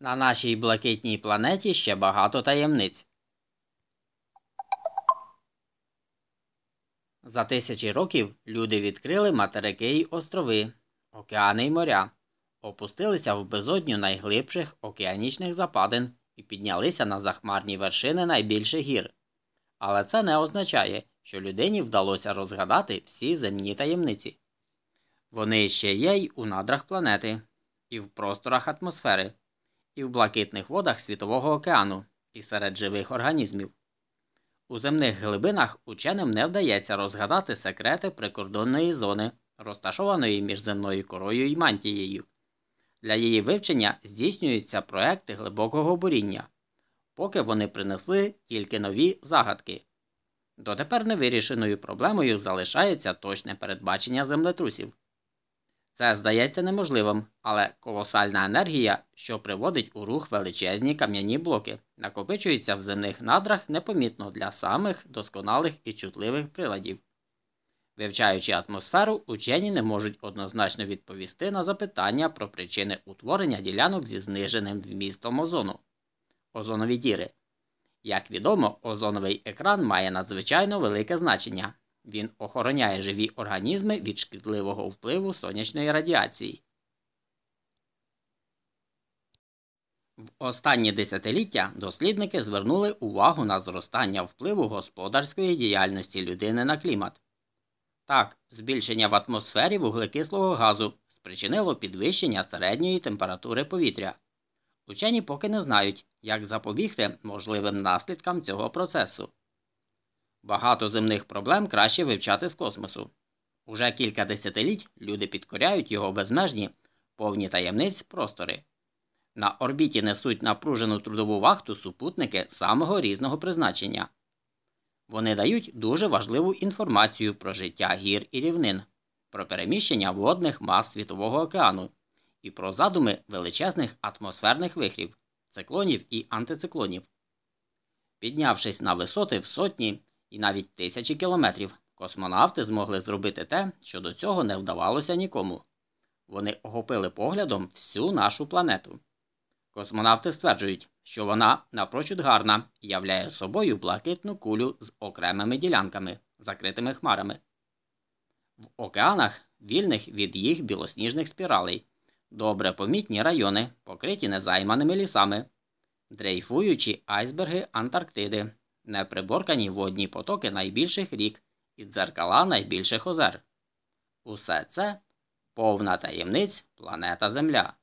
На нашій блакитній планеті ще багато таємниць. За тисячі років люди відкрили материки й острови, океани й моря, опустилися в безодню найглибших океанічних западин і піднялися на захмарні вершини найбільших гір. Але це не означає, що людині вдалося розгадати всі земні таємниці. Вони ще є й у надрах планети, і в просторах атмосфери, і в блакитних водах Світового океану, і серед живих організмів. У земних глибинах ученим не вдається розгадати секрети прикордонної зони, розташованої між земною корою і мантією. Для її вивчення здійснюються проекти глибокого буріння, поки вони принесли тільки нові загадки. Дотепер невирішеною проблемою залишається точне передбачення землетрусів. Це здається неможливим, але колосальна енергія, що приводить у рух величезні кам'яні блоки, накопичується в земних надрах непомітно для самих досконалих і чутливих приладів. Вивчаючи атмосферу, учені не можуть однозначно відповісти на запитання про причини утворення ділянок зі зниженим вмістом озону. Озонові діри. Як відомо, озоновий екран має надзвичайно велике значення. Він охороняє живі організми від шкідливого впливу сонячної радіації. В останні десятиліття дослідники звернули увагу на зростання впливу господарської діяльності людини на клімат. Так, збільшення в атмосфері вуглекислого газу спричинило підвищення середньої температури повітря. Учені поки не знають, як запобігти можливим наслідкам цього процесу. Багато земних проблем краще вивчати з космосу. Уже кілька десятиліть люди підкоряють його безмежні, повні таємниць простори. На орбіті несуть напружену трудову вахту супутники самого різного призначення. Вони дають дуже важливу інформацію про життя гір і рівнин, про переміщення водних мас Світового океану і про задуми величезних атмосферних вихрів, циклонів і антициклонів. Піднявшись на висоти в сотні і навіть тисячі кілометрів, космонавти змогли зробити те, що до цього не вдавалося нікому. Вони охопили поглядом всю нашу планету. Космонавти стверджують, що вона напрочуд гарна являє собою блакитну кулю з окремими ділянками, закритими хмарами. В океанах, вільних від їх білосніжних спіралей, добре помітні райони, покриті незайманими лісами, дрейфуючі айсберги Антарктиди, неприборкані водні потоки найбільших рік і дзеркала найбільших озер. Усе це повна таємниць планета Земля.